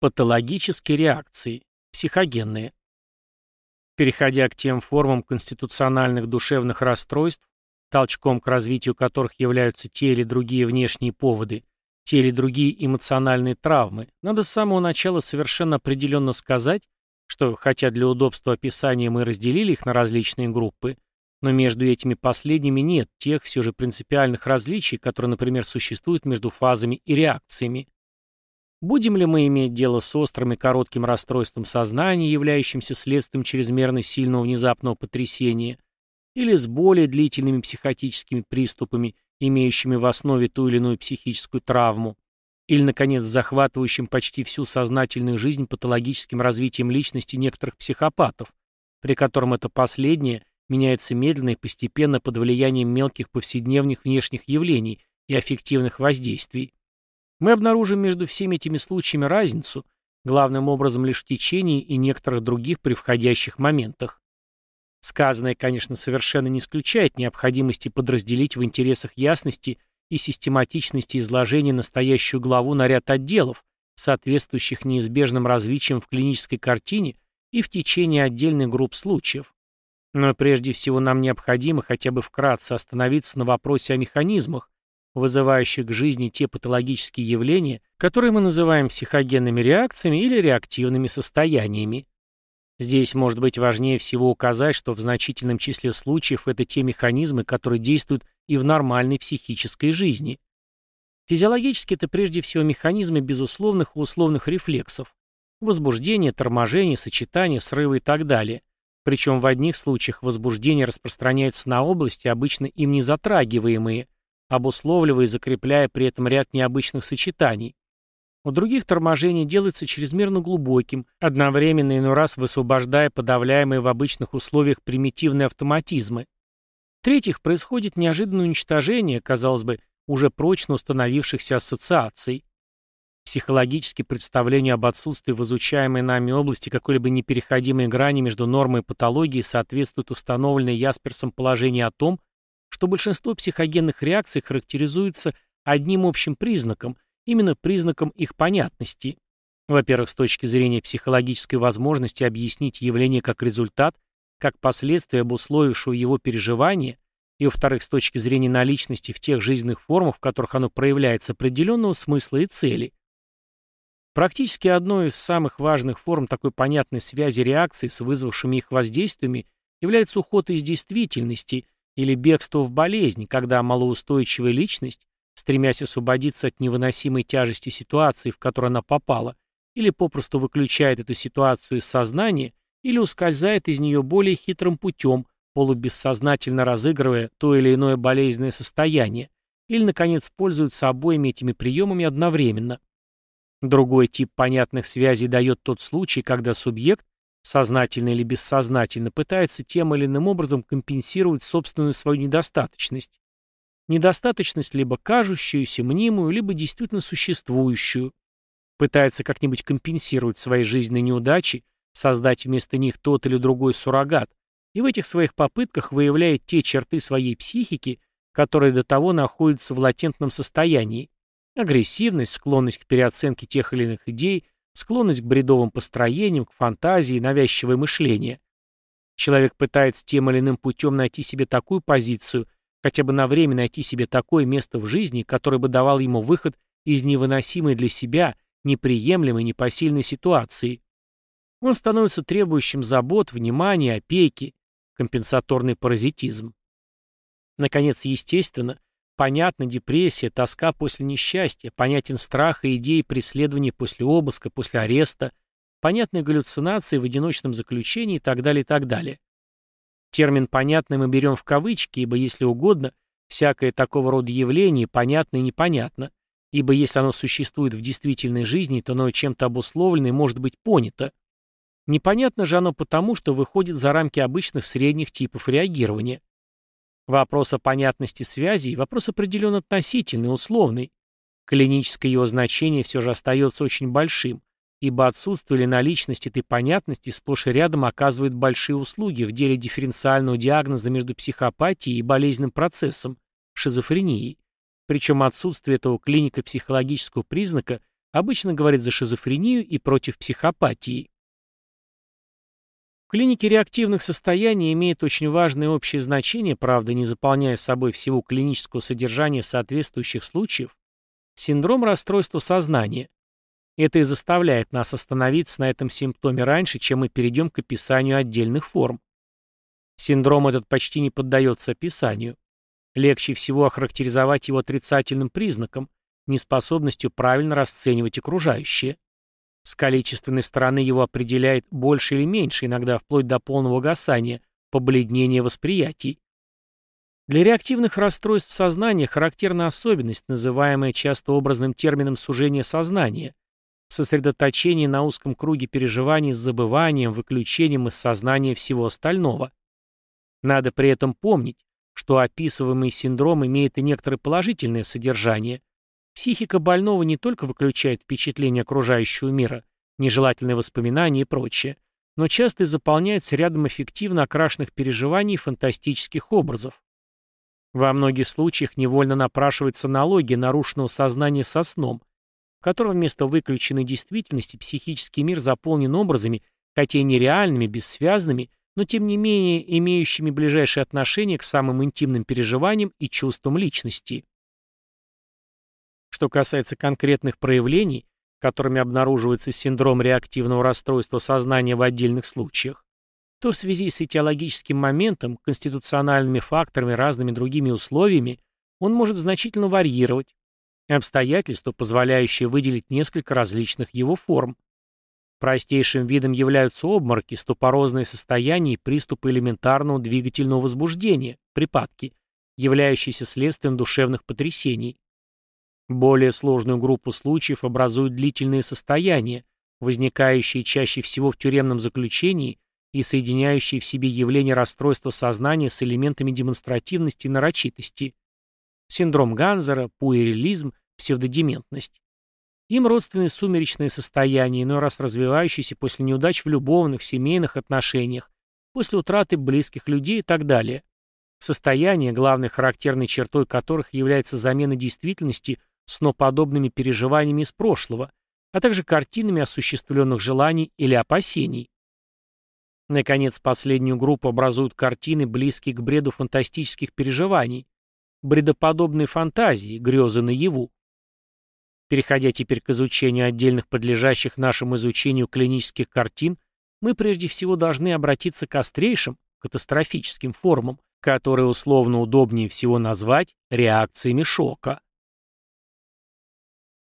Патологические реакции. Психогенные. Переходя к тем формам конституциональных душевных расстройств, толчком к развитию которых являются те или другие внешние поводы, те или другие эмоциональные травмы, надо с самого начала совершенно определенно сказать, что, хотя для удобства описания мы разделили их на различные группы, но между этими последними нет тех все же принципиальных различий, которые, например, существуют между фазами и реакциями. Будем ли мы иметь дело с острым и коротким расстройством сознания, являющимся следствием чрезмерно сильного внезапного потрясения, или с более длительными психотическими приступами, имеющими в основе ту или иную психическую травму, или, наконец, захватывающим почти всю сознательную жизнь патологическим развитием личности некоторых психопатов, при котором это последнее меняется медленно и постепенно под влиянием мелких повседневных внешних явлений и аффективных воздействий. Мы обнаружим между всеми этими случаями разницу, главным образом лишь в течение и некоторых других превходящих моментах. Сказанное, конечно, совершенно не исключает необходимости подразделить в интересах ясности и систематичности изложения настоящую главу на ряд отделов, соответствующих неизбежным различиям в клинической картине и в течение отдельных групп случаев. Но прежде всего нам необходимо хотя бы вкратце остановиться на вопросе о механизмах, вызывающих к жизни те патологические явления, которые мы называем психогенными реакциями или реактивными состояниями. Здесь может быть важнее всего указать, что в значительном числе случаев это те механизмы, которые действуют и в нормальной психической жизни. Физиологически это прежде всего механизмы безусловных и условных рефлексов, возбуждение, торможение, сочетание, срывы и так далее. Причем в одних случаях возбуждение распространяется на области, обычно им не затрагиваемые, обусловливая и закрепляя при этом ряд необычных сочетаний. У других торможение делается чрезмерно глубоким, одновременно иной раз высвобождая подавляемые в обычных условиях примитивные автоматизмы. В-третьих, происходит неожиданное уничтожение, казалось бы, уже прочно установившихся ассоциаций. Психологически представление об отсутствии в изучаемой нами области какой-либо непереходимой грани между нормой и патологией соответствует установленной Ясперсом положению о том, что большинство психогенных реакций характеризуется одним общим признаком, именно признаком их понятности. Во-первых, с точки зрения психологической возможности объяснить явление как результат, как последствие обусловившего его переживания, и, во-вторых, с точки зрения наличности в тех жизненных формах, в которых оно проявляется, определенного смысла и цели. Практически одной из самых важных форм такой понятной связи реакций с вызвавшими их воздействиями является уход из действительности – или бегство в болезнь, когда малоустойчивая личность, стремясь освободиться от невыносимой тяжести ситуации, в которую она попала, или попросту выключает эту ситуацию из сознания, или ускользает из нее более хитрым путем, полубессознательно разыгрывая то или иное болезненное состояние, или, наконец, пользуется обоими этими приемами одновременно. Другой тип понятных связей дает тот случай, когда субъект, сознательно или бессознательно, пытается тем или иным образом компенсировать собственную свою недостаточность. Недостаточность либо кажущуюся, мнимую, либо действительно существующую. Пытается как-нибудь компенсировать свои жизненные неудачи, создать вместо них тот или другой суррогат, и в этих своих попытках выявляет те черты своей психики, которые до того находятся в латентном состоянии. Агрессивность, склонность к переоценке тех или иных идей – склонность к бредовым построениям, к фантазии, навязчивое мышление. Человек пытается тем или иным путем найти себе такую позицию, хотя бы на время найти себе такое место в жизни, которое бы давал ему выход из невыносимой для себя, неприемлемой, непосильной ситуации. Он становится требующим забот, внимания, опеки, компенсаторный паразитизм. Наконец, естественно, Понятна депрессия, тоска после несчастья, понятен страх и идеи преследования после обыска, после ареста, понятны галлюцинации в одиночном заключении и так далее, и так далее. Термин «понятный» мы берем в кавычки, ибо, если угодно, всякое такого рода явление понятно и непонятно, ибо если оно существует в действительной жизни, то оно чем-то обусловлено и может быть понято. Непонятно же оно потому, что выходит за рамки обычных средних типов реагирования. Вопрос о понятности связей – вопрос определенно относительный, условный. Клиническое его значение все же остается очень большим, ибо отсутствие или наличность этой понятности сплошь и рядом оказывает большие услуги в деле дифференциального диагноза между психопатией и болезненным процессом – шизофренией. Причем отсутствие этого клинико-психологического признака обычно говорит за шизофрению и против психопатии. В клинике реактивных состояний имеет очень важное общее значение, правда, не заполняя собой всего клинического содержания соответствующих случаев, синдром расстройства сознания. Это и заставляет нас остановиться на этом симптоме раньше, чем мы перейдем к описанию отдельных форм. Синдром этот почти не поддается описанию. Легче всего охарактеризовать его отрицательным признаком, неспособностью правильно расценивать окружающее. С количественной стороны его определяет больше или меньше, иногда вплоть до полного гасания, побледнения восприятий. Для реактивных расстройств сознания характерна особенность, называемая часто образным термином сужения сознания, сосредоточение на узком круге переживаний с забыванием, выключением из сознания всего остального. Надо при этом помнить, что описываемый синдром имеет и некоторое положительное содержание, Психика больного не только выключает впечатление окружающего мира, нежелательные воспоминания и прочее, но часто и заполняется рядом эффективно окрашенных переживаний и фантастических образов. Во многих случаях невольно напрашивается аналогия нарушенного сознания со сном, в котором вместо выключенной действительности психический мир заполнен образами, хотя и нереальными, бессвязными, но тем не менее имеющими ближайшее отношение к самым интимным переживаниям и чувствам личности. Что касается конкретных проявлений, которыми обнаруживается синдром реактивного расстройства сознания в отдельных случаях, то в связи с этиологическим моментом, конституциональными факторами, разными другими условиями, он может значительно варьировать, обстоятельства, позволяющие выделить несколько различных его форм. Простейшим видом являются обмороки, ступорозные состояния и приступы элементарного двигательного возбуждения, припадки, являющиеся следствием душевных потрясений. Более сложную группу случаев образуют длительные состояния, возникающие чаще всего в тюремном заключении и соединяющие в себе явление расстройства сознания с элементами демонстративности и нарочитости. Синдром Ганзера, пуэрилизм, псевдодементность. Им родственны сумеречные состояния, иной раз развивающиеся после неудач в любовных, семейных отношениях, после утраты близких людей и так далее. Состояние, главной характерной чертой которых является замена действительности сноподобными переживаниями из прошлого, а также картинами осуществленных желаний или опасений. Наконец, последнюю группу образуют картины, близкие к бреду фантастических переживаний, бредоподобные фантазии, грезы наяву. Переходя теперь к изучению отдельных подлежащих нашему изучению клинических картин, мы прежде всего должны обратиться к острейшим, катастрофическим формам, которые условно удобнее всего назвать реакциями шока.